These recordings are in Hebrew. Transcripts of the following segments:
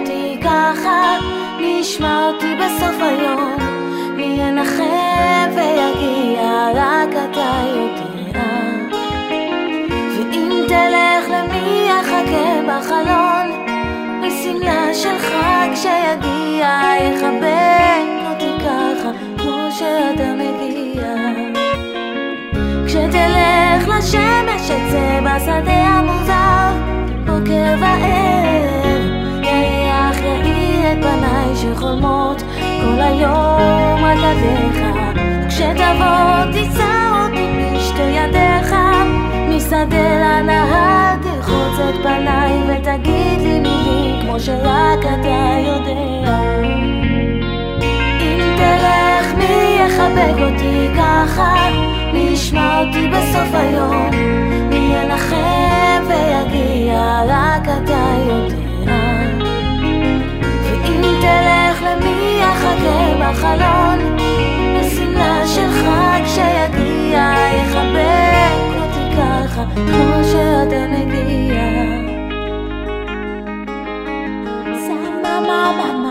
אותי ככה, מי ישמע אותי בסוף היום, מי ינחם ויגיע, רק אתה יודע. ואם תלך למי יחכה בחלון, משמלה של חג שיגיע, יחבק אותי ככה, כמו שאתה מגיע. כשתלך לשמש אצא בשדה שחולמות כל היום על ידיך. כשתבוא תישא אותי בשתי ידיך, משדה לנהר תרחוץ את פניי ותגיד לי מילים כמו שרק אתה יודע. אם תלך מי יחבק אותי ככה, מי ישמע אותי בסוף היום, מי ינחם ויגיע, mama.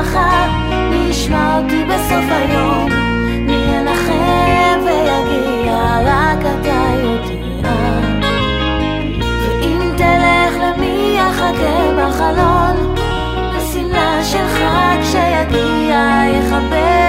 מחר, מי ישמע אותי בסוף היום? מי ינחם ויגיע? רק אתה יודע. ואם תלך למי יחכה בחלון, יחבר